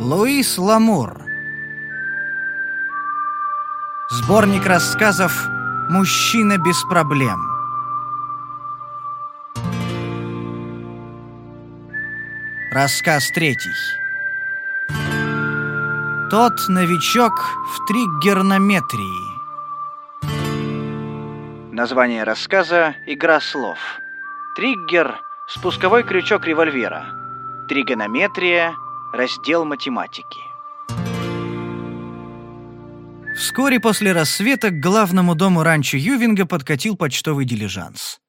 Луис Ламур. Сборник рассказов «Мужчина без проблем» Рассказ третий. Тот новичок в триггернометрии. Название рассказа «Игра слов» Триггер – спусковой крючок револьвера. Тригонометрия – раздел математики. Вскоре после рассвета к главному дому ранчо Ювинга подкатил почтовый дилижанс.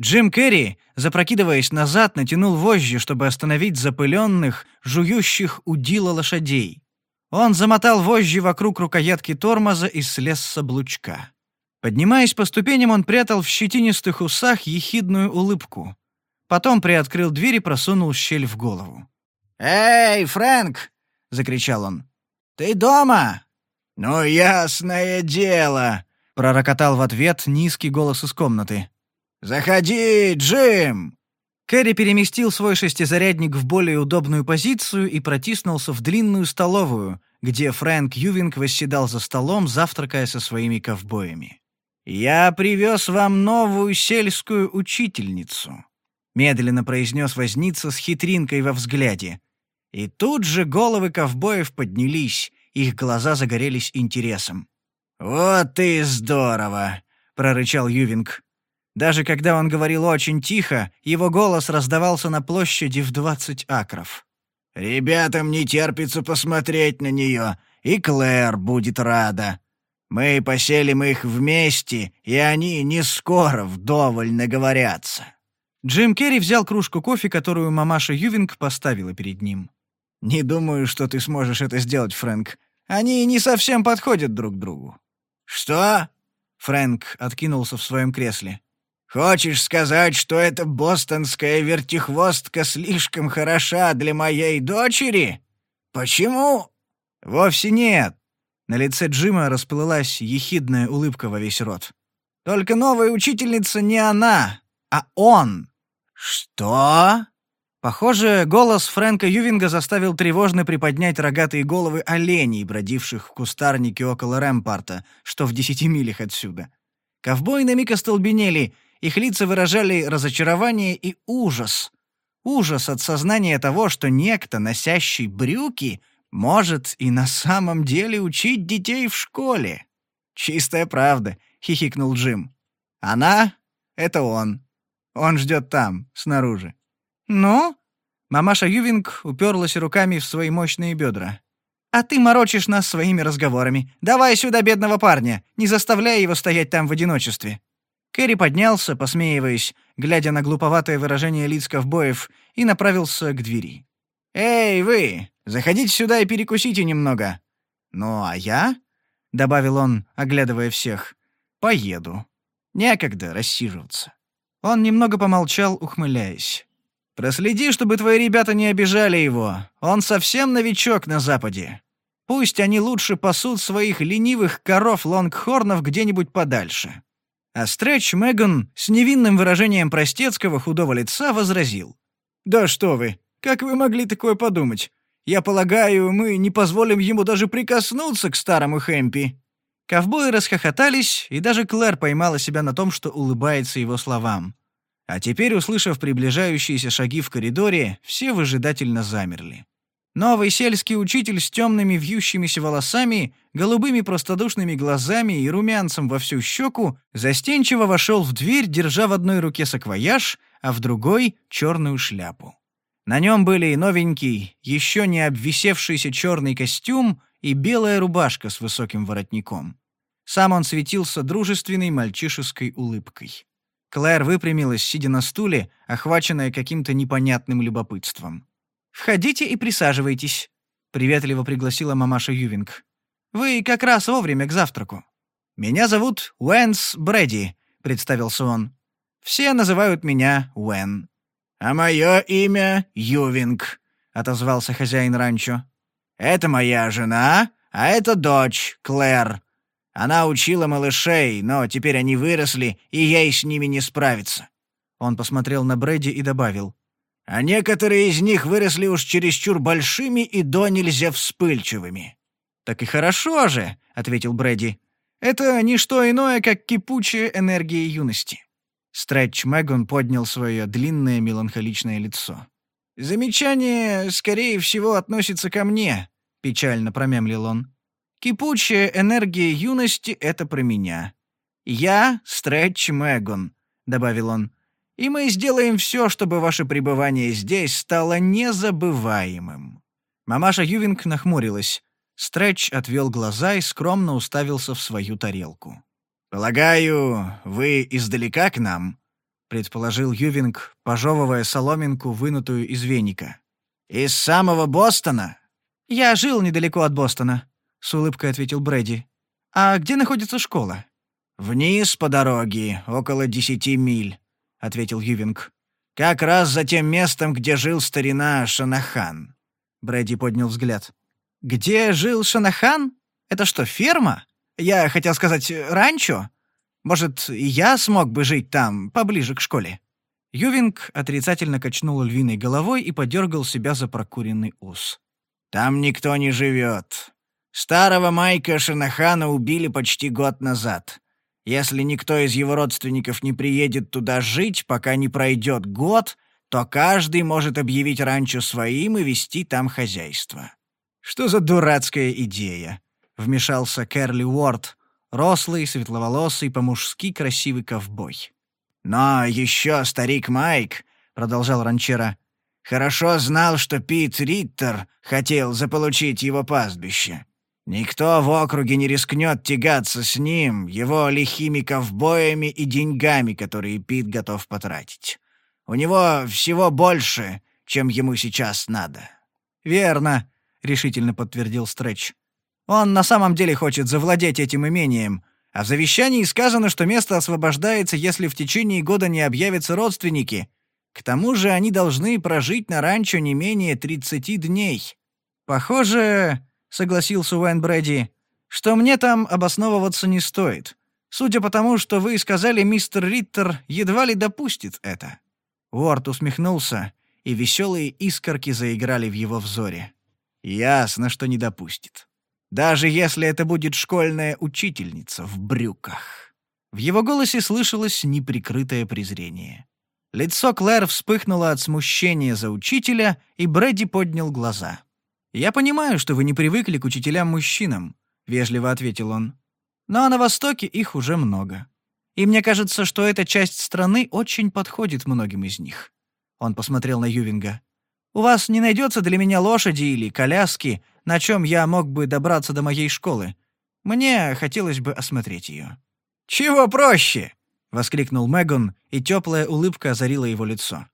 Джим Керри, запрокидываясь назад, натянул вожжи, чтобы остановить запыленных, жующих удила лошадей. Он замотал вожжи вокруг рукоятки тормоза и слез с облучка. Поднимаясь по ступеням, он прятал в щетинистых усах ехидную улыбку. Потом приоткрыл дверь и просунул щель в голову. «Эй, Фрэнк!» — закричал он. «Ты дома?» «Ну, ясное дело!» — пророкотал в ответ низкий голос из комнаты. «Заходи, Джим!» Кэрри переместил свой шестизарядник в более удобную позицию и протиснулся в длинную столовую, где Фрэнк Ювинг восседал за столом, завтракая со своими ковбоями. «Я привез вам новую сельскую учительницу», медленно произнес возница с хитринкой во взгляде. И тут же головы ковбоев поднялись, их глаза загорелись интересом. «Вот и здорово!» — прорычал Ювинг. Даже когда он говорил очень тихо, его голос раздавался на площади в двадцать акров. «Ребятам не терпится посмотреть на нее, и Клэр будет рада. Мы поселим их вместе, и они не скоро вдоволь наговорятся». Джим Керри взял кружку кофе, которую мамаша Ювинг поставила перед ним. «Не думаю, что ты сможешь это сделать, Фрэнк. Они не совсем подходят друг другу». «Что?» — Фрэнк откинулся в своем кресле. «Хочешь сказать, что эта бостонская вертихвостка слишком хороша для моей дочери? Почему?» «Вовсе нет!» На лице Джима расплылась ехидная улыбка во весь рот. «Только новая учительница не она, а он!» «Что?» Похоже, голос Фрэнка Ювинга заставил тревожно приподнять рогатые головы оленей, бродивших в кустарнике около Рэмпарта, что в десяти милях отсюда. Ковбои на миг остолбенели, их лица выражали разочарование и ужас. Ужас от сознания того, что некто, носящий брюки, может и на самом деле учить детей в школе. «Чистая правда», — хихикнул Джим. «Она — это он», он ждет там, снаружи». «Ну?» Мамаша Ювинг уперлась руками в свои мощные бедра. «А ты морочишь нас своими разговорами. Давай сюда бедного парня, не заставляй его стоять там в одиночестве». Кэрри поднялся, посмеиваясь, глядя на глуповатое выражение лиц ковбоев, и направился к двери. «Эй, вы! Заходите сюда и перекусите немного!» «Ну, а я?» — добавил он, оглядывая всех. «Поеду. Некогда рассиживаться». Он немного помолчал, ухмыляясь. «Проследи, чтобы твои ребята не обижали его. Он совсем новичок на Западе. Пусть они лучше пасут своих ленивых коров-лонгхорнов где-нибудь подальше». А Стрэч Меган с невинным выражением простецкого худого лица возразил. «Да что вы, как вы могли такое подумать? Я полагаю, мы не позволим ему даже прикоснуться к старому Хэмпи». Ковбои расхохотались, и даже Клэр поймала себя на том, что улыбается его словам. А теперь, услышав приближающиеся шаги в коридоре, все выжидательно замерли. Новый сельский учитель с темными вьющимися волосами, голубыми простодушными глазами и румянцем во всю щеку застенчиво вошел в дверь, держа в одной руке саквояж, а в другой — черную шляпу. На нем были и новенький, еще не обвисевшийся черный костюм и белая рубашка с высоким воротником. Сам он светился дружественной мальчишеской улыбкой. Клэр выпрямилась, сидя на стуле, охваченная каким-то непонятным любопытством. «Входите и присаживайтесь», — приветливо пригласила мамаша Ювинг. «Вы как раз вовремя к завтраку». «Меня зовут Уэнс Брэди», — представился он. «Все называют меня Уэн». «А мое имя Ювинг», — отозвался хозяин ранчо. «Это моя жена, а это дочь, Клэр. Она учила малышей, но теперь они выросли, и ей с ними не справиться». Он посмотрел на Брэди и добавил. «А некоторые из них выросли уж чересчур большими и до нельзя вспыльчивыми». «Так и хорошо же», — ответил Брэди. «Это не что иное, как кипучая энергия юности». Стретч Мэгон поднял свое длинное меланхоличное лицо. «Замечание, скорее всего, относится ко мне», — печально промямлил он. Кипучая энергия юности — это про меня. Я — Стретч Мэгон», — добавил он. «И мы сделаем все, чтобы ваше пребывание здесь стало незабываемым». Мамаша Ювинг нахмурилась. Стретч отвел глаза и скромно уставился в свою тарелку. «Полагаю, вы издалека к нам?» — предположил Ювинг, пожевывая соломинку, вынутую из веника. «Из самого Бостона?» «Я жил недалеко от Бостона», — с улыбкой ответил Брэди. «А где находится школа?» «Вниз по дороге, около десяти миль», — ответил Ювинг. «Как раз за тем местом, где жил старина Шанахан». Брэди поднял взгляд. «Где жил Шанахан? Это что, ферма? Я хотел сказать, ранчо? Может, я смог бы жить там, поближе к школе?» Ювинг отрицательно качнул львиной головой и подергал себя за прокуренный ус. «Там никто не живет. Старого Майка Шинахана убили почти год назад. Если никто из его родственников не приедет туда жить, пока не пройдет год, то каждый может объявить ранчо своим и вести там хозяйство. «Что за дурацкая идея?» — вмешался Кэрли Уорд, рослый, светловолосый, по-мужски красивый ковбой. «Но еще старик Майк», — продолжал ранчера, — «хорошо знал, что Пит Риттер хотел заполучить его пастбище. Никто в округе не рискнет тягаться с ним, его лихими ковбоями и деньгами, которые Пит готов потратить. У него всего больше, чем ему сейчас надо». «Верно», — решительно подтвердил Стрэч. «Он на самом деле хочет завладеть этим имением, а в завещании сказано, что место освобождается, если в течение года не объявятся родственники. К тому же они должны прожить на ранчо не менее 30 дней. Похоже, согласился Уэйн Брэди, что мне там обосновываться не стоит. Судя по тому, что вы сказали, мистер Риттер едва ли допустит это». Уорд усмехнулся, и веселые искорки заиграли в его взоре. «Ясно, что не допустит. Даже если это будет школьная учительница в брюках». В его голосе слышалось неприкрытое презрение. Лицо Клэр вспыхнуло от смущения за учителя, и Брэди поднял глаза. «Я понимаю, что вы не привыкли к учителям-мужчинам», — вежливо ответил он. «Но на Востоке их уже много. И мне кажется, что эта часть страны очень подходит многим из них». Он посмотрел на Ювинга. «У вас не найдется для меня лошади или коляски, на чем я мог бы добраться до моей школы. Мне хотелось бы осмотреть ее». «Чего проще?» — воскликнул Меган, и теплая улыбка озарила его лицо.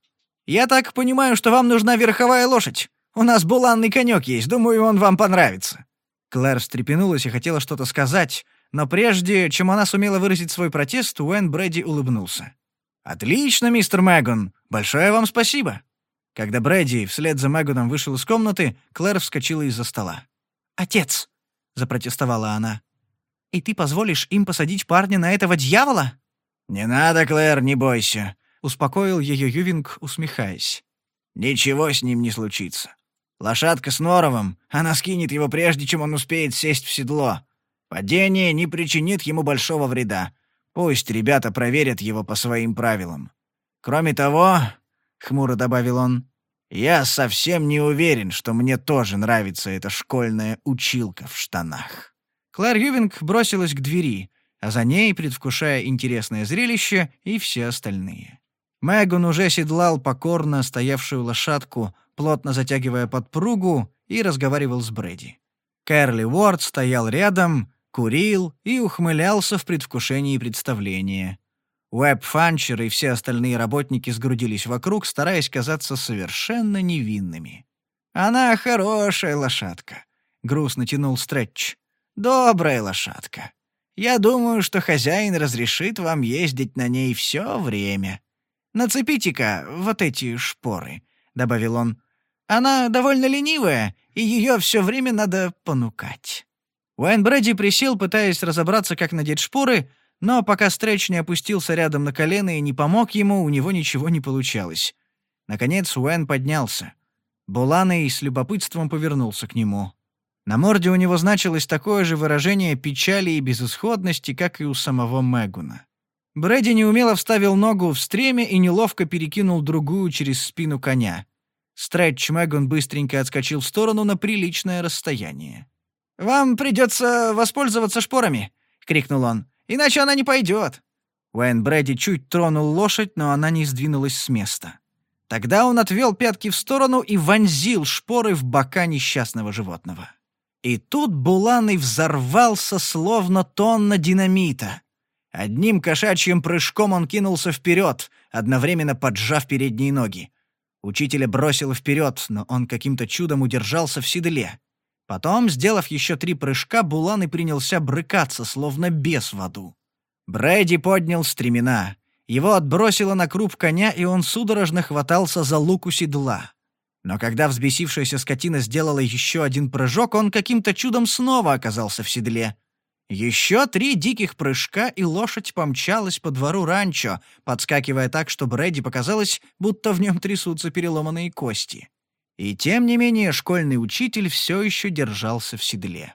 «Я так понимаю, что вам нужна верховая лошадь. У нас буланный конек есть, думаю, он вам понравится». Клэр встрепенулась и хотела что-то сказать, но прежде, чем она сумела выразить свой протест, Уэн Брэди улыбнулся. «Отлично, мистер Мэгон! Большое вам спасибо!» Когда Брэди вслед за Мэгоном вышел из комнаты, Клэр вскочила из-за стола. «Отец!» — запротестовала она. «И ты позволишь им посадить парня на этого дьявола?» «Не надо, Клэр, не бойся!» — успокоил ее Ювинг, усмехаясь. «Ничего с ним не случится. Лошадка с Норовым, она скинет его прежде, чем он успеет сесть в седло. Падение не причинит ему большого вреда. Пусть ребята проверят его по своим правилам. Кроме того, — хмуро добавил он, — я совсем не уверен, что мне тоже нравится эта школьная училка в штанах. Клэр Ювинг бросилась к двери, а за ней, предвкушая интересное зрелище, и все остальные. Мэгон уже седлал покорно стоявшую лошадку — плотно затягивая подпругу, и разговаривал с Брэди. Кэрли Уорд стоял рядом, курил и ухмылялся в предвкушении представления. Уэб Фанчер и все остальные работники сгрудились вокруг, стараясь казаться совершенно невинными. «Она хорошая лошадка», — грустно тянул Стретч. «Добрая лошадка. Я думаю, что хозяин разрешит вам ездить на ней все время. Нацепите-ка вот эти шпоры. — добавил он. «Она довольно ленивая, и ее все время надо понукать». Уэйн Брэди присел, пытаясь разобраться, как надеть шпоры, но пока Стрэч не опустился рядом на колено и не помог ему, у него ничего не получалось. Наконец Уэйн поднялся. Буланый с любопытством повернулся к нему. На морде у него значилось такое же выражение печали и безысходности, как и у самого Мэгуна. Брэди неумело вставил ногу в стреме и неловко перекинул другую через спину коня. Стретч Мэгон быстренько отскочил в сторону на приличное расстояние. «Вам придется воспользоваться шпорами!» — крикнул он. «Иначе она не пойдет!» Уэйн Брэди чуть тронул лошадь, но она не сдвинулась с места. Тогда он отвел пятки в сторону и вонзил шпоры в бока несчастного животного. И тут Буланый взорвался, словно тонна динамита. Одним кошачьим прыжком он кинулся вперед, одновременно поджав передние ноги. Учителя бросило вперед, но он каким-то чудом удержался в седле. Потом, сделав еще три прыжка, Булан и принялся брыкаться, словно бес в аду. Брэди поднял стремена. Его отбросило на круп коня, и он судорожно хватался за луку седла. Но когда взбесившаяся скотина сделала еще один прыжок, он каким-то чудом снова оказался в седле. Еще три диких прыжка, и лошадь помчалась по двору ранчо, подскакивая так, что Брэди показалось, будто в нем трясутся переломанные кости. И тем не менее школьный учитель все еще держался в седле.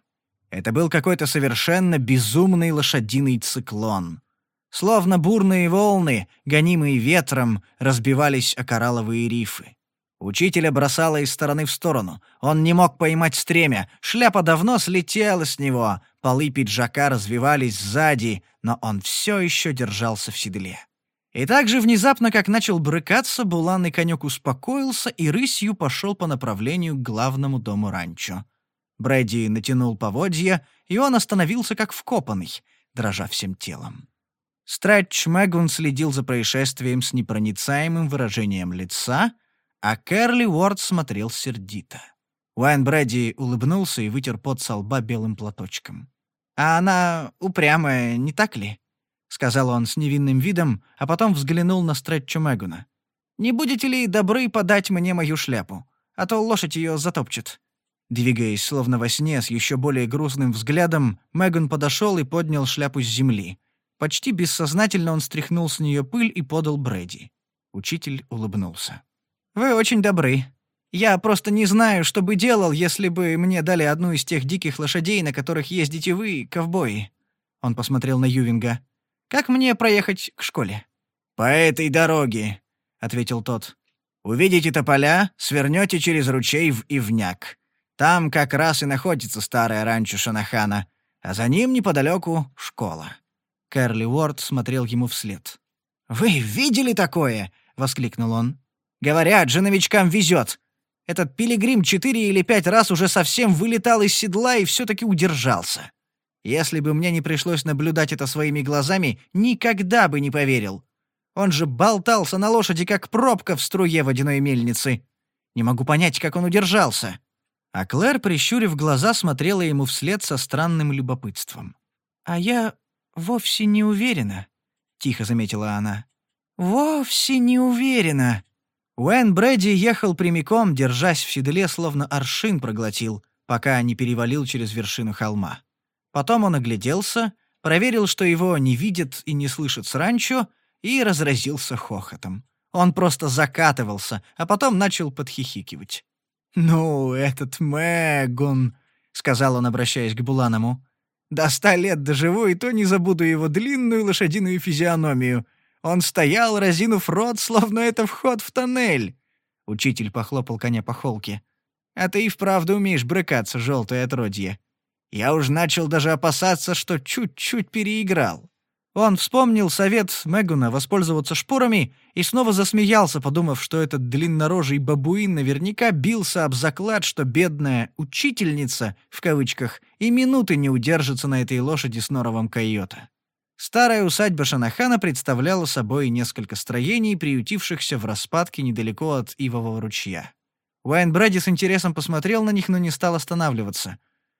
Это был какой-то совершенно безумный лошадиный циклон. Словно бурные волны, гонимые ветром, разбивались о коралловые рифы. Учителя бросало из стороны в сторону. Он не мог поймать стремя. Шляпа давно слетела с него. Полы пиджака развивались сзади, но он все еще держался в седле. И так же внезапно, как начал брыкаться, буланный конек успокоился и рысью пошел по направлению к главному дому ранчо. Брэди натянул поводья, и он остановился как вкопанный, дрожа всем телом. Стрэч Мэгун следил за происшествием с непроницаемым выражением лица — а Кэрли Уорд смотрел сердито. Уайн Брэди улыбнулся и вытер пот со лба белым платочком. «А она упрямая, не так ли?» — сказал он с невинным видом, а потом взглянул на Стретчу Мэгуна. «Не будете ли добры подать мне мою шляпу? А то лошадь ее затопчет». Двигаясь словно во сне с еще более грустным взглядом, Мэган подошел и поднял шляпу с земли. Почти бессознательно он стряхнул с нее пыль и подал Брэди. Учитель улыбнулся. «Вы очень добры. Я просто не знаю, что бы делал, если бы мне дали одну из тех диких лошадей, на которых ездите вы, ковбои». Он посмотрел на Ювинга. «Как мне проехать к школе?» «По этой дороге», — ответил тот. «Увидите тополя, свернете через ручей в Ивняк. Там как раз и находится старая ранчо Шанахана, а за ним неподалеку школа». Кэрли Уорд смотрел ему вслед. «Вы видели такое?» — воскликнул он. Говорят же, новичкам везет. Этот пилигрим четыре или пять раз уже совсем вылетал из седла и все-таки удержался. Если бы мне не пришлось наблюдать это своими глазами, никогда бы не поверил. Он же болтался на лошади, как пробка в струе водяной мельницы. Не могу понять, как он удержался. А Клэр, прищурив глаза, смотрела ему вслед со странным любопытством. «А я вовсе не уверена», — тихо заметила она. «Вовсе не уверена», Уэн Брэди ехал прямиком, держась в седле, словно аршин проглотил, пока не перевалил через вершину холма. Потом он огляделся, проверил, что его не видят и не слышат с ранчо, и разразился хохотом. Он просто закатывался, а потом начал подхихикивать. «Ну, этот Мэгун», — сказал он, обращаясь к Буланому. «До ста лет доживу, и то не забуду его длинную лошадиную физиономию. Он стоял, разинув рот, словно это вход в тоннель. Учитель похлопал коня по холке. «А ты и вправду умеешь брыкаться, желтое отродье. Я уж начал даже опасаться, что чуть-чуть переиграл». Он вспомнил совет Мегуна воспользоваться шпорами и снова засмеялся, подумав, что этот длиннорожий бабуин наверняка бился об заклад, что бедная «учительница» в кавычках и минуты не удержится на этой лошади с норовом койота. Старая усадьба Шанахана представляла собой несколько строений, приютившихся в распадке недалеко от Ивового ручья. Уэйн Брэди с интересом посмотрел на них, но не стал останавливаться.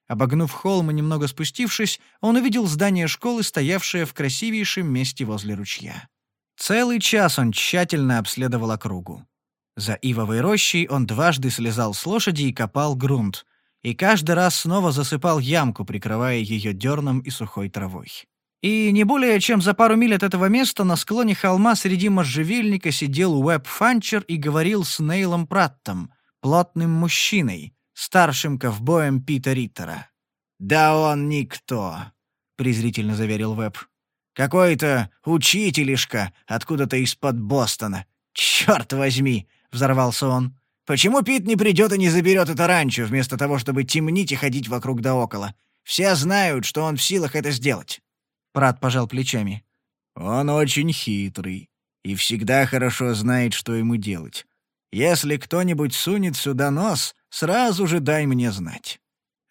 Обогнув холм и немного спустившись, он увидел здание школы, стоявшее в красивейшем месте возле ручья. Целый час он тщательно обследовал округу. За ивовой рощей он дважды слезал с лошади и копал грунт, и каждый раз снова засыпал ямку, прикрывая ее дерном и сухой травой. И не более чем за пару миль от этого места на склоне холма среди можжевельника сидел Уэб Фанчер и говорил с Нейлом Праттом, плотным мужчиной, старшим ковбоем Пита Риттера. «Да он никто», — презрительно заверил Уэб. «Какой-то учителишка откуда-то из-под Бостона. Черт возьми!» — взорвался он. «Почему Пит не придет и не заберет это ранчо вместо того, чтобы темнить и ходить вокруг да около? Все знают, что он в силах это сделать». Брат пожал плечами. «Он очень хитрый и всегда хорошо знает, что ему делать. Если кто-нибудь сунет сюда нос, сразу же дай мне знать».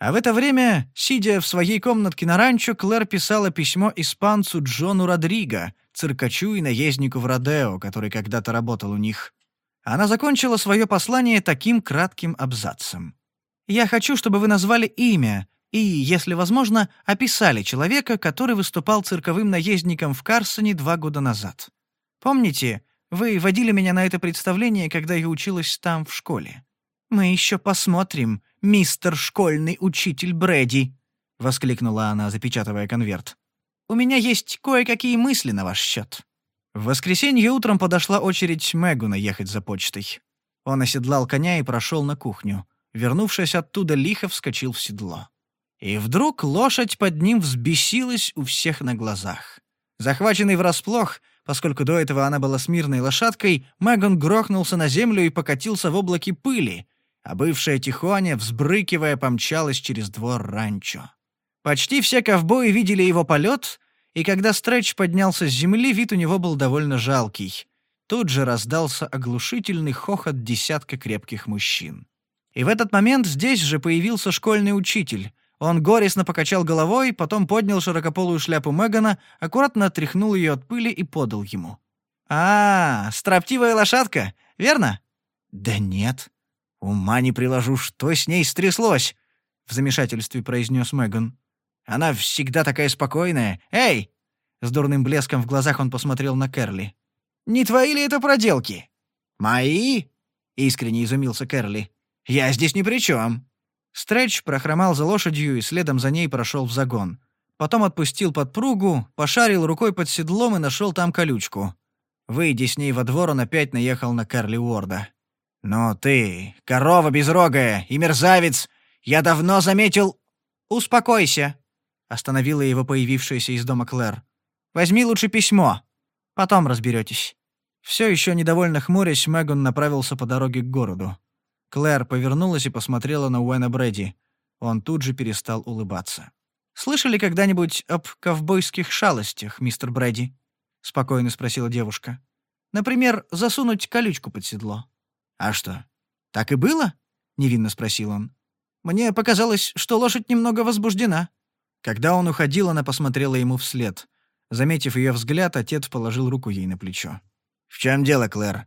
А в это время, сидя в своей комнатке на ранчо, Клэр писала письмо испанцу Джону Родриго, циркачу и наезднику в Родео, который когда-то работал у них. Она закончила свое послание таким кратким абзацем. «Я хочу, чтобы вы назвали имя, и, если возможно, описали человека, который выступал цирковым наездником в Карсоне два года назад. Помните, вы водили меня на это представление, когда я училась там в школе? Мы еще посмотрим, мистер школьный учитель Брэди, воскликнула она, запечатывая конверт. У меня есть кое-какие мысли на ваш счет. В воскресенье утром подошла очередь Мэгу наехать за почтой. Он оседлал коня и прошел на кухню. Вернувшись оттуда, лихо вскочил в седло. И вдруг лошадь под ним взбесилась у всех на глазах. Захваченный врасплох, поскольку до этого она была смирной лошадкой, Мэгон грохнулся на землю и покатился в облаке пыли, а бывшая Тихоня, взбрыкивая, помчалась через двор ранчо. Почти все ковбои видели его полет, и когда Стрэч поднялся с земли, вид у него был довольно жалкий. Тут же раздался оглушительный хохот десятка крепких мужчин. И в этот момент здесь же появился школьный учитель — он горестно покачал головой, потом поднял широкополую шляпу Мегана, аккуратно отряхнул ее от пыли и подал ему. «А, строптивая лошадка, верно?» «Да нет. Ума не приложу, что с ней стряслось?» — в замешательстве произнес Меган. «Она всегда такая спокойная. Эй!» С дурным блеском в глазах он посмотрел на Кэрли. «Не твои ли это проделки?» «Мои?» — искренне изумился Кэрли. «Я здесь ни при чем. Стретч прохромал за лошадью и следом за ней прошел в загон. Потом отпустил подпругу, пошарил рукой под седлом и нашел там колючку. Выйдя с ней во двор, он опять наехал на Карли Уорда. «Ну ты, корова безрогая и мерзавец! Я давно заметил...» «Успокойся!» — остановила его появившаяся из дома Клэр. «Возьми лучше письмо. Потом разберетесь». Все еще недовольно хмурясь, Мэгон направился по дороге к городу. Клэр повернулась и посмотрела на Уэна Брэди. Он тут же перестал улыбаться. «Слышали когда-нибудь об ковбойских шалостях, мистер Брэди?» — спокойно спросила девушка. «Например, засунуть колючку под седло». «А что, так и было?» — невинно спросил он. «Мне показалось, что лошадь немного возбуждена». Когда он уходил, она посмотрела ему вслед. Заметив ее взгляд, отец положил руку ей на плечо. «В чем дело, Клэр?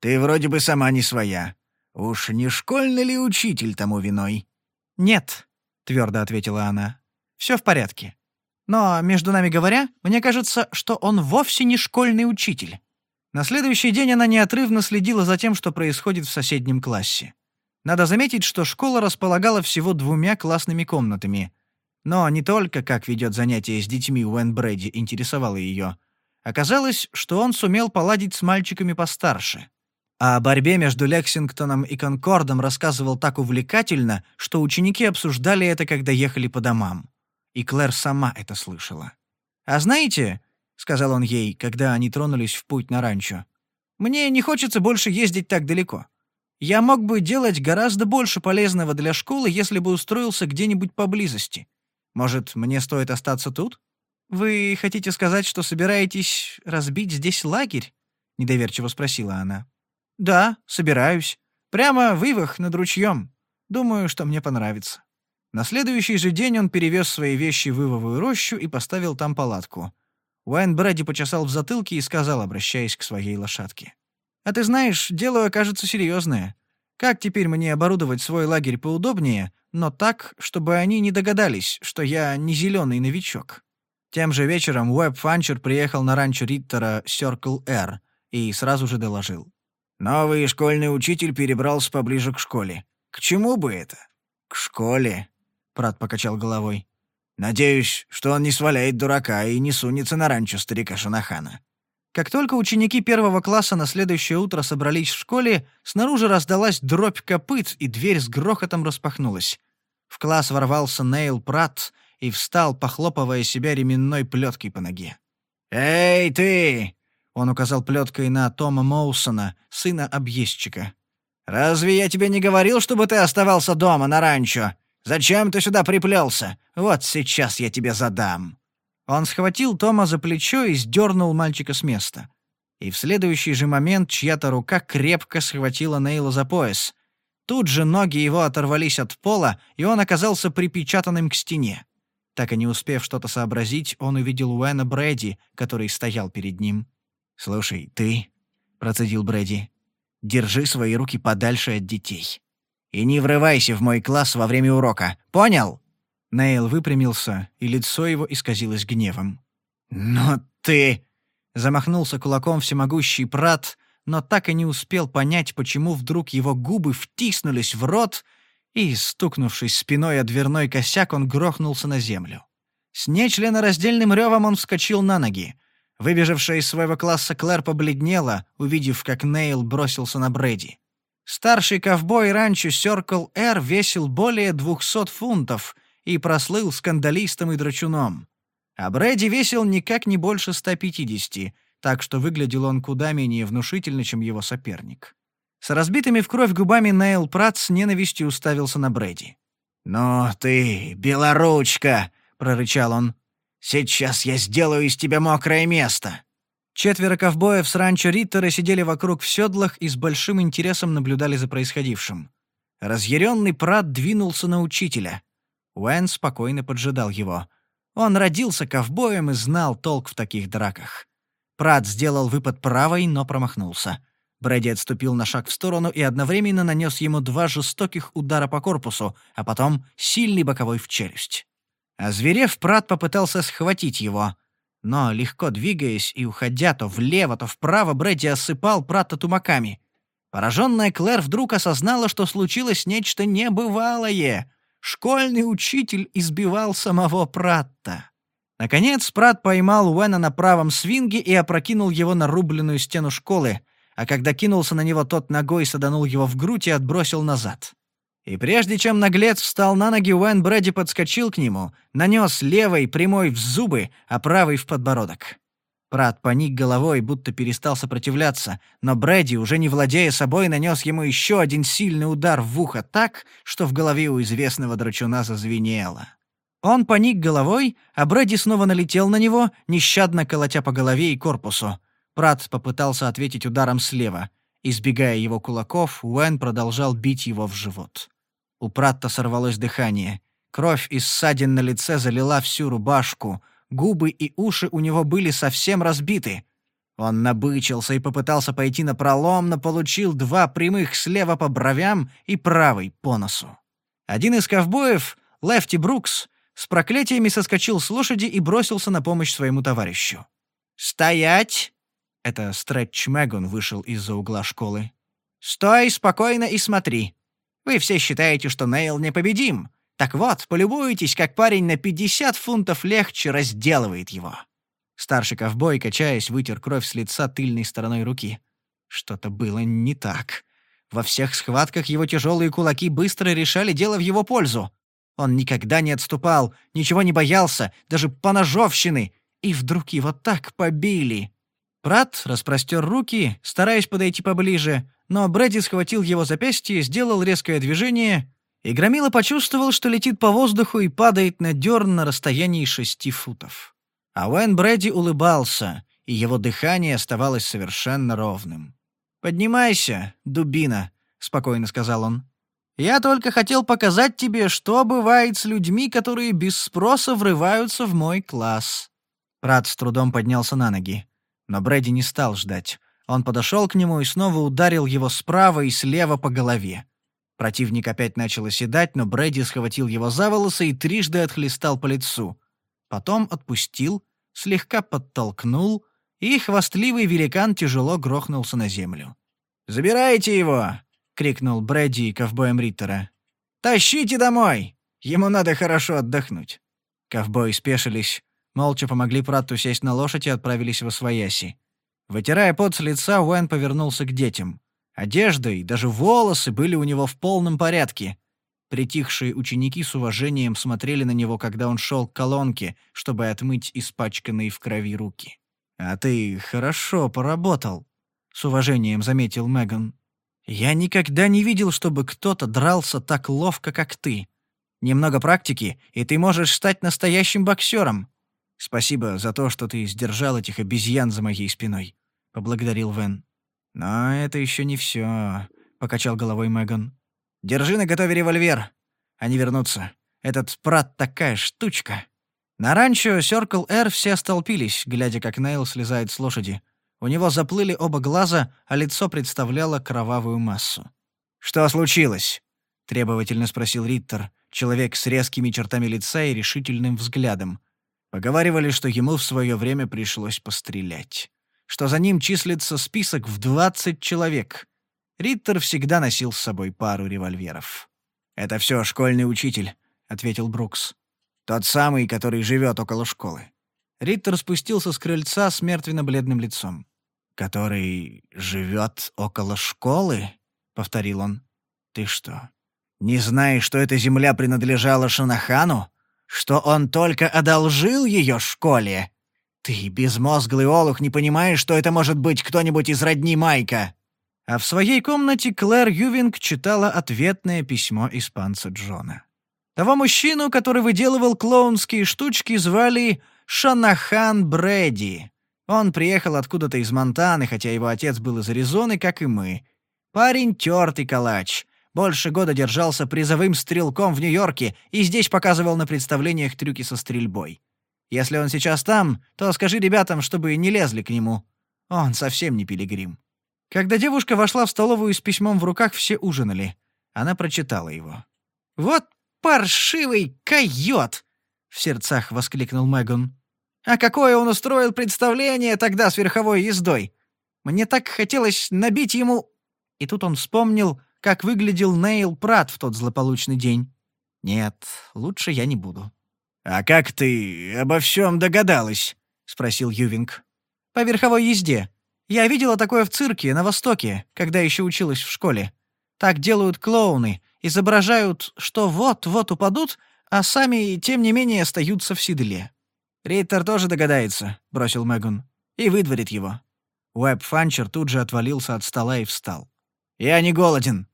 Ты вроде бы сама не своя. Уж не школьный ли учитель тому виной? Нет, твердо ответила она. Все в порядке. Но, между нами говоря, мне кажется, что он вовсе не школьный учитель. На следующий день она неотрывно следила за тем, что происходит в соседнем классе. Надо заметить, что школа располагала всего двумя классными комнатами. Но не только как ведет занятия с детьми Уэн Брэди интересовало ее. Оказалось, что он сумел поладить с мальчиками постарше. О борьбе между Лексингтоном и Конкордом рассказывал так увлекательно, что ученики обсуждали это, когда ехали по домам. И Клэр сама это слышала. «А знаете», — сказал он ей, когда они тронулись в путь на ранчо, «мне не хочется больше ездить так далеко. Я мог бы делать гораздо больше полезного для школы, если бы устроился где-нибудь поблизости. Может, мне стоит остаться тут? Вы хотите сказать, что собираетесь разбить здесь лагерь?» — недоверчиво спросила она. Да, собираюсь. Прямо вывах над ручьем. Думаю, что мне понравится. На следующий же день он перевез свои вещи в Ивовую рощу и поставил там палатку. Уайн Брэди почесал в затылке и сказал, обращаясь к своей лошадке. «А ты знаешь, дело окажется серьезное. Как теперь мне оборудовать свой лагерь поудобнее, но так, чтобы они не догадались, что я не зеленый новичок?» Тем же вечером Уэб Фанчер приехал на ранчо Риттера Circle R и сразу же доложил. Новый школьный учитель перебрался поближе к школе. К чему бы это? К школе, Прат покачал головой. Надеюсь, что он не сваляет дурака и не сунется на ранчо старика Шанахана. Как только ученики первого класса на следующее утро собрались в школе, снаружи раздалась дробь копыт, и дверь с грохотом распахнулась. В класс ворвался Нейл Прат и встал, похлопывая себя ременной плеткой по ноге. «Эй, ты!» Он указал плеткой на Тома Моусона, сына объездчика. «Разве я тебе не говорил, чтобы ты оставался дома на ранчо? Зачем ты сюда приплелся? Вот сейчас я тебе задам». Он схватил Тома за плечо и сдернул мальчика с места. И в следующий же момент чья-то рука крепко схватила Нейла за пояс. Тут же ноги его оторвались от пола, и он оказался припечатанным к стене. Так и не успев что-то сообразить, он увидел Уэна Брэди, который стоял перед ним. «Слушай, ты...» — процедил Брэди, «Держи свои руки подальше от детей. И не врывайся в мой класс во время урока. Понял?» Нейл выпрямился, и лицо его исказилось гневом. «Но ты...» — замахнулся кулаком всемогущий прат, но так и не успел понять, почему вдруг его губы втиснулись в рот, и, стукнувшись спиной о дверной косяк, он грохнулся на землю. С нечленораздельным ревом он вскочил на ноги. Выбежавшая из своего класса Клэр побледнела, увидев, как Нейл бросился на Брэди. Старший ковбой ранчо Circle Р весил более 200 фунтов и прослыл скандалистом и драчуном. А Брэди весил никак не больше 150, так что выглядел он куда менее внушительно, чем его соперник. С разбитыми в кровь губами Нейл Пратт с ненавистью уставился на Брэди. "Но ты, белоручка!» — прорычал он. Сейчас я сделаю из тебя мокрое место!» Четверо ковбоев с ранчо Риттера сидели вокруг в седлах и с большим интересом наблюдали за происходившим. Разъяренный Прат двинулся на учителя. Уэн спокойно поджидал его. Он родился ковбоем и знал толк в таких драках. Прат сделал выпад правой, но промахнулся. Брэди отступил на шаг в сторону и одновременно нанес ему два жестоких удара по корпусу, а потом сильный боковой в челюсть. А Озверев, Прат попытался схватить его. Но, легко двигаясь и уходя то влево, то вправо, Бредди осыпал Прата тумаками. Пораженная Клэр вдруг осознала, что случилось нечто небывалое. Школьный учитель избивал самого Пратта. Наконец, Прат поймал Уэна на правом свинге и опрокинул его на рубленную стену школы, а когда кинулся на него, тот ногой саданул его в грудь и отбросил назад. И прежде чем наглец встал на ноги, Уэн Брэди подскочил к нему, нанес левой прямой в зубы, а правой в подбородок. Прат поник головой, будто перестал сопротивляться, но Брэди, уже не владея собой, нанес ему еще один сильный удар в ухо так, что в голове у известного драчуна зазвенело. Он поник головой, а Брэди снова налетел на него, нещадно колотя по голове и корпусу. Прат попытался ответить ударом слева. Избегая его кулаков, Уэн продолжал бить его в живот. У Пратта сорвалось дыхание. Кровь из ссадин на лице залила всю рубашку. Губы и уши у него были совсем разбиты. Он набычился и попытался пойти на пролом, но получил два прямых слева по бровям и правый по носу. Один из ковбоев, Лефти Брукс, с проклятиями соскочил с лошади и бросился на помощь своему товарищу. «Стоять!» — это Стретч Мэгон вышел из-за угла школы. «Стой спокойно и смотри!» Вы все считаете, что Нейл непобедим. Так вот, полюбуйтесь, как парень на 50 фунтов легче разделывает его». Старший ковбой, качаясь, вытер кровь с лица тыльной стороной руки. Что-то было не так. Во всех схватках его тяжелые кулаки быстро решали дело в его пользу. Он никогда не отступал, ничего не боялся, даже поножовщины. И вдруг его так побили. Прат распростер руки, стараясь подойти поближе, но Брэди схватил его запястье, сделал резкое движение, и Громила почувствовал, что летит по воздуху и падает на дерн на расстоянии шести футов. А Уэн Брэди улыбался, и его дыхание оставалось совершенно ровным. «Поднимайся, дубина», — спокойно сказал он. «Я только хотел показать тебе, что бывает с людьми, которые без спроса врываются в мой класс». Прат с трудом поднялся на ноги. Но Брэди не стал ждать. Он подошел к нему и снова ударил его справа и слева по голове. Противник опять начал оседать, но Брэди схватил его за волосы и трижды отхлестал по лицу. Потом отпустил, слегка подтолкнул, и хвастливый великан тяжело грохнулся на землю. «Забирайте его!» — крикнул Брэди ковбоем Риттера. «Тащите домой! Ему надо хорошо отдохнуть!» Ковбои спешились, молча помогли Пратту сесть на лошадь и отправились в Освояси. Вытирая пот с лица, Уэйн повернулся к детям. Одежда и даже волосы были у него в полном порядке. Притихшие ученики с уважением смотрели на него, когда он шел к колонке, чтобы отмыть испачканные в крови руки. «А ты хорошо поработал», — с уважением заметил Меган. «Я никогда не видел, чтобы кто-то дрался так ловко, как ты. Немного практики, и ты можешь стать настоящим боксером. Спасибо за то, что ты сдержал этих обезьян за моей спиной», — поблагодарил Вен. «Но это еще не все, покачал головой Меган. «Держи на готове револьвер. Они вернутся. Этот прат такая штучка». На ранчо Circle Р все столпились, глядя, как Нейл слезает с лошади. У него заплыли оба глаза, а лицо представляло кровавую массу. «Что случилось?» — требовательно спросил Риттер, человек с резкими чертами лица и решительным взглядом. Поговаривали, что ему в свое время пришлось пострелять. Что за ним числится список в 20 человек. Риттер всегда носил с собой пару револьверов. «Это все школьный учитель», — ответил Брукс. «Тот самый, который живет около школы». Риттер спустился с крыльца с мертвенно-бледным лицом. «Который живет около школы?» — повторил он. «Ты что, не знаешь, что эта земля принадлежала Шанахану?» что он только одолжил ее школе? Ты, безмозглый олух, не понимаешь, что это может быть кто-нибудь из родни Майка?» А в своей комнате Клэр Ювинг читала ответное письмо испанца Джона. Того мужчину, который выделывал клоунские штучки, звали Шанахан Брэди. Он приехал откуда-то из Монтаны, хотя его отец был из Аризоны, как и мы. Парень тертый калач. Больше года держался призовым стрелком в Нью-Йорке и здесь показывал на представлениях трюки со стрельбой. Если он сейчас там, то скажи ребятам, чтобы не лезли к нему. Он совсем не пилигрим». Когда девушка вошла в столовую с письмом в руках, все ужинали. Она прочитала его. «Вот паршивый койот!» — в сердцах воскликнул Мэгон. «А какое он устроил представление тогда с верховой ездой! Мне так хотелось набить ему...» И тут он вспомнил, как выглядел Нейл Прат в тот злополучный день. Нет, лучше я не буду. «А как ты обо всем догадалась?» — спросил Ювинг. «По верховой езде. Я видела такое в цирке на Востоке, когда еще училась в школе. Так делают клоуны, изображают, что вот-вот упадут, а сами, тем не менее, остаются в седле». «Рейтер тоже догадается», — бросил Мэгун. «И выдворит его». Уэб Фанчер тут же отвалился от стола и встал. «Я не голоден»,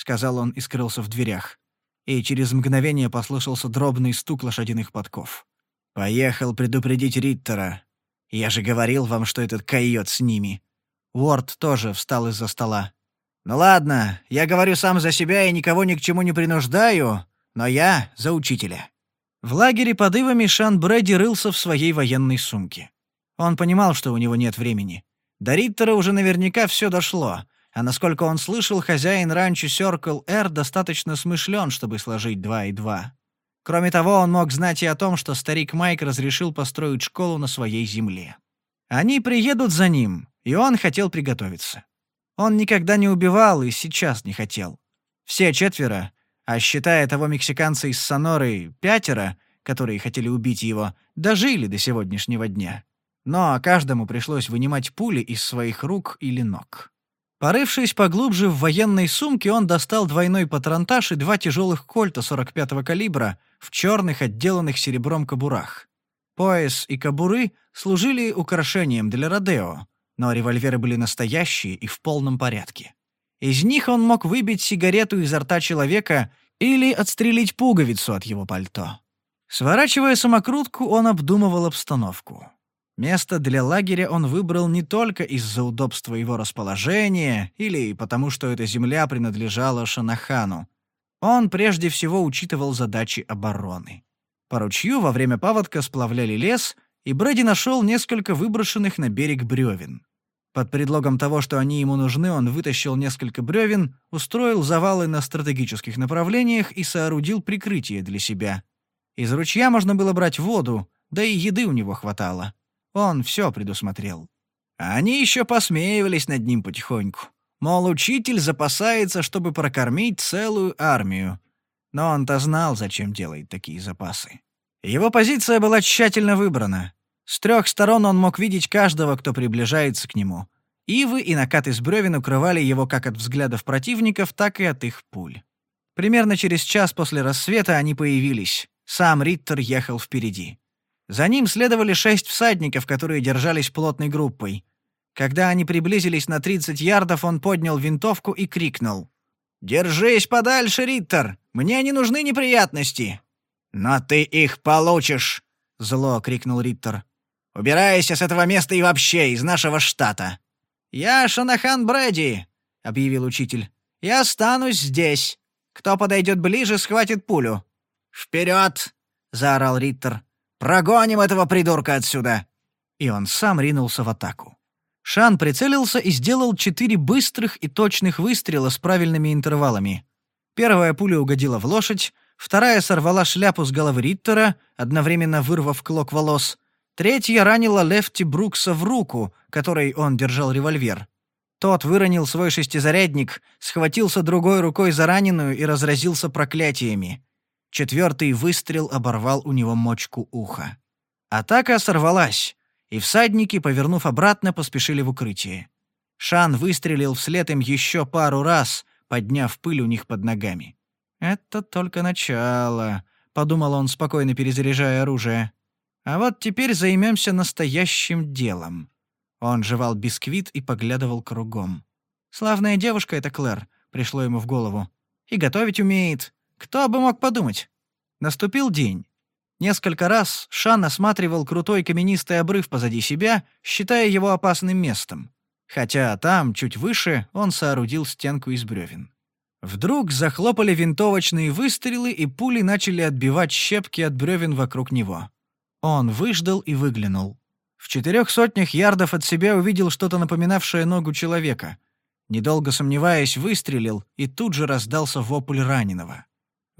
— сказал он и скрылся в дверях. И через мгновение послышался дробный стук лошадиных подков. «Поехал предупредить Риттера. Я же говорил вам, что этот койот с ними». Уорд тоже встал из-за стола. «Ну ладно, я говорю сам за себя и никого ни к чему не принуждаю, но я за учителя». В лагере под Ивами Шан Брэди рылся в своей военной сумке. Он понимал, что у него нет времени. До Риттера уже наверняка все дошло — а насколько он слышал, хозяин ранчо Сёркл Р достаточно смышлен, чтобы сложить два и два. Кроме того, он мог знать и о том, что старик Майк разрешил построить школу на своей земле. Они приедут за ним, и он хотел приготовиться. Он никогда не убивал и сейчас не хотел. Все четверо, а считая того мексиканца из Соноры пятеро, которые хотели убить его, дожили до сегодняшнего дня. Но каждому пришлось вынимать пули из своих рук или ног. Порывшись поглубже в военной сумке, он достал двойной патронтаж и два тяжелых кольта 45-го калибра в черных, отделанных серебром кобурах. Пояс и кобуры служили украшением для Родео, но револьверы были настоящие и в полном порядке. Из них он мог выбить сигарету изо рта человека или отстрелить пуговицу от его пальто. Сворачивая самокрутку, он обдумывал обстановку. Место для лагеря он выбрал не только из-за удобства его расположения или потому, что эта земля принадлежала Шанахану. Он прежде всего учитывал задачи обороны. По ручью во время паводка сплавляли лес, и Брэди нашел несколько выброшенных на берег бревен. Под предлогом того, что они ему нужны, он вытащил несколько бревен, устроил завалы на стратегических направлениях и соорудил прикрытие для себя. Из ручья можно было брать воду, да и еды у него хватало. Он все предусмотрел. Они еще посмеивались над ним потихоньку. Мол, учитель запасается, чтобы прокормить целую армию. Но он-то знал, зачем делает такие запасы. Его позиция была тщательно выбрана. С трех сторон он мог видеть каждого, кто приближается к нему. Ивы и накаты с бревен укрывали его как от взглядов противников, так и от их пуль. Примерно через час после рассвета они появились. Сам Риттер ехал впереди. За ним следовали шесть всадников, которые держались плотной группой. Когда они приблизились на 30 ярдов, он поднял винтовку и крикнул. «Держись подальше, Риттер! Мне не нужны неприятности!» «Но ты их получишь!» — зло крикнул Риттер. «Убирайся с этого места и вообще из нашего штата!» «Я Шанахан Брэди!» — объявил учитель. «Я останусь здесь. Кто подойдет ближе, схватит пулю». «Вперед!» — заорал Риттер. Прогоним этого придурка отсюда!» И он сам ринулся в атаку. Шан прицелился и сделал четыре быстрых и точных выстрела с правильными интервалами. Первая пуля угодила в лошадь, вторая сорвала шляпу с головы Риттера, одновременно вырвав клок волос, третья ранила Лефти Брукса в руку, которой он держал револьвер. Тот выронил свой шестизарядник, схватился другой рукой за раненую и разразился проклятиями. Четвертый выстрел оборвал у него мочку уха. Атака сорвалась, и всадники, повернув обратно, поспешили в укрытие. Шан выстрелил вслед им еще пару раз, подняв пыль у них под ногами. «Это только начало», — подумал он, спокойно перезаряжая оружие. «А вот теперь займемся настоящим делом». Он жевал бисквит и поглядывал кругом. «Славная девушка эта Клэр», — пришло ему в голову. «И готовить умеет, кто бы мог подумать? Наступил день. Несколько раз Шан осматривал крутой каменистый обрыв позади себя, считая его опасным местом. Хотя там, чуть выше, он соорудил стенку из бревен. Вдруг захлопали винтовочные выстрелы, и пули начали отбивать щепки от бревен вокруг него. Он выждал и выглянул. В четырех сотнях ярдов от себя увидел что-то напоминавшее ногу человека. Недолго сомневаясь, выстрелил, и тут же раздался вопль раненого.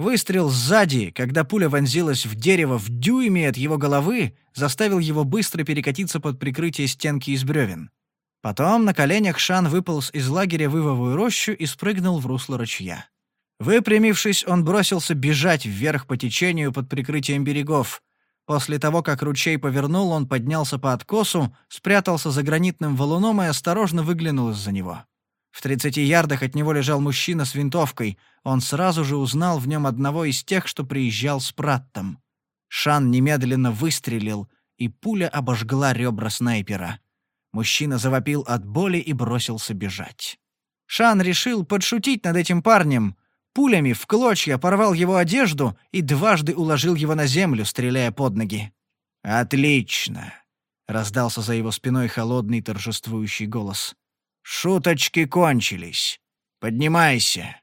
Выстрел сзади, когда пуля вонзилась в дерево в дюйме от его головы, заставил его быстро перекатиться под прикрытие стенки из бревен. Потом на коленях Шан выполз из лагеря в Ивовую рощу и спрыгнул в русло ручья. Выпрямившись, он бросился бежать вверх по течению под прикрытием берегов. После того, как ручей повернул, он поднялся по откосу, спрятался за гранитным валуном и осторожно выглянул из-за него. В 30 ярдах от него лежал мужчина с винтовкой. Он сразу же узнал в нем одного из тех, что приезжал с Праттом. Шан немедленно выстрелил, и пуля обожгла ребра снайпера. Мужчина завопил от боли и бросился бежать. Шан решил подшутить над этим парнем. Пулями в клочья порвал его одежду и дважды уложил его на землю, стреляя под ноги. «Отлично!» — раздался за его спиной холодный торжествующий голос. «Шуточки кончились. Поднимайся!»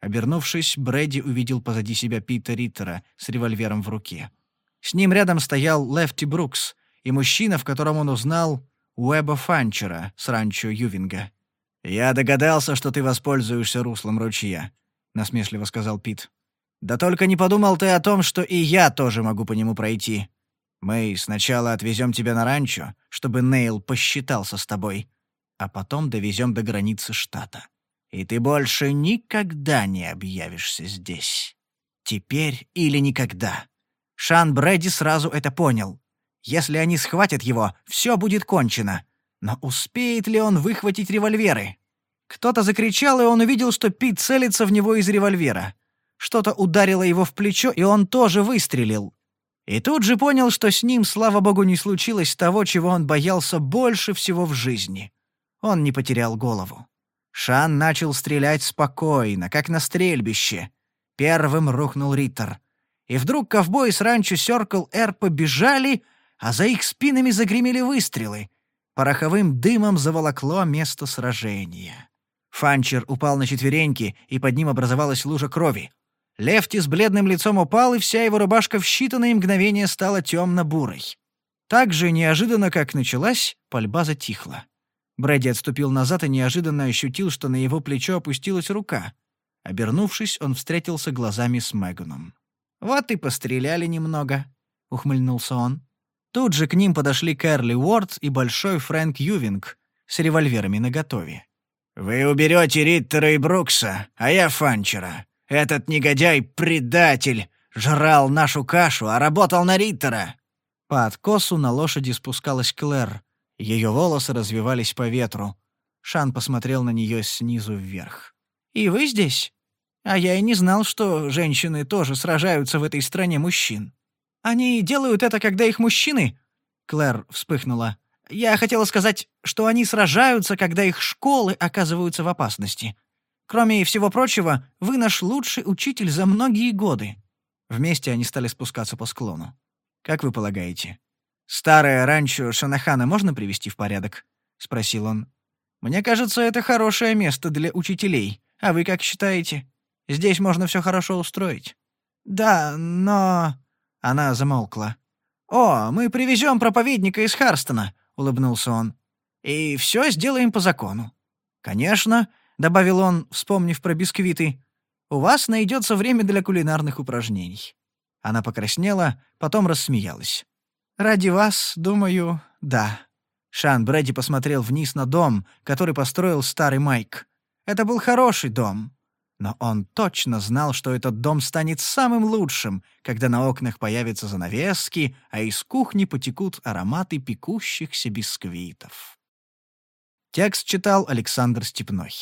Обернувшись, Брэди увидел позади себя Пита Риттера с револьвером в руке. С ним рядом стоял Лефти Брукс и мужчина, в котором он узнал Уэба Фанчера с ранчо Ювинга. «Я догадался, что ты воспользуешься руслом ручья», — насмешливо сказал Пит. «Да только не подумал ты о том, что и я тоже могу по нему пройти. Мы сначала отвезем тебя на ранчо, чтобы Нейл посчитался с тобой, а потом довезем до границы штата. И ты больше никогда не объявишься здесь. Теперь или никогда. Шан Брэди сразу это понял. Если они схватят его, все будет кончено. Но успеет ли он выхватить револьверы? Кто-то закричал, и он увидел, что Пит целится в него из револьвера. Что-то ударило его в плечо, и он тоже выстрелил. И тут же понял, что с ним, слава богу, не случилось того, чего он боялся больше всего в жизни. Он не потерял голову. Шан начал стрелять спокойно, как на стрельбище. Первым рухнул Риттер. И вдруг ковбои с ранчо Сёркл Р побежали, а за их спинами загремели выстрелы. Пороховым дымом заволокло место сражения. Фанчер упал на четвереньки, и под ним образовалась лужа крови. Лефти с бледным лицом упал, и вся его рубашка в считанные мгновения стала темно-бурой. Так же неожиданно, как началась, пальба затихла. Брэди отступил назад и неожиданно ощутил, что на его плечо опустилась рука. Обернувшись, он встретился глазами с Меганом. «Вот и постреляли немного», — ухмыльнулся он. Тут же к ним подошли Кэрли Уорд и большой Фрэнк Ювинг с револьверами наготове. «Вы уберете Риттера и Брукса, а я Фанчера. Этот негодяй — предатель, жрал нашу кашу, а работал на Риттера!» По откосу на лошади спускалась Клэр — ее волосы развивались по ветру. Шан посмотрел на нее снизу вверх. «И вы здесь? А я и не знал, что женщины тоже сражаются в этой стране мужчин. Они делают это, когда их мужчины...» Клэр вспыхнула. «Я хотела сказать, что они сражаются, когда их школы оказываются в опасности. Кроме всего прочего, вы наш лучший учитель за многие годы». Вместе они стали спускаться по склону. «Как вы полагаете, «Старое ранчо Шанахана можно привести в порядок?» — спросил он. «Мне кажется, это хорошее место для учителей. А вы как считаете? Здесь можно все хорошо устроить». «Да, но...» — она замолкла. «О, мы привезем проповедника из Харстона», — улыбнулся он. «И все сделаем по закону». «Конечно», — добавил он, вспомнив про бисквиты, — «у вас найдется время для кулинарных упражнений». Она покраснела, потом рассмеялась. Ради вас, думаю, да». Шан Брэди посмотрел вниз на дом, который построил старый Майк. Это был хороший дом. Но он точно знал, что этот дом станет самым лучшим, когда на окнах появятся занавески, а из кухни потекут ароматы пекущихся бисквитов. Текст читал Александр Степной.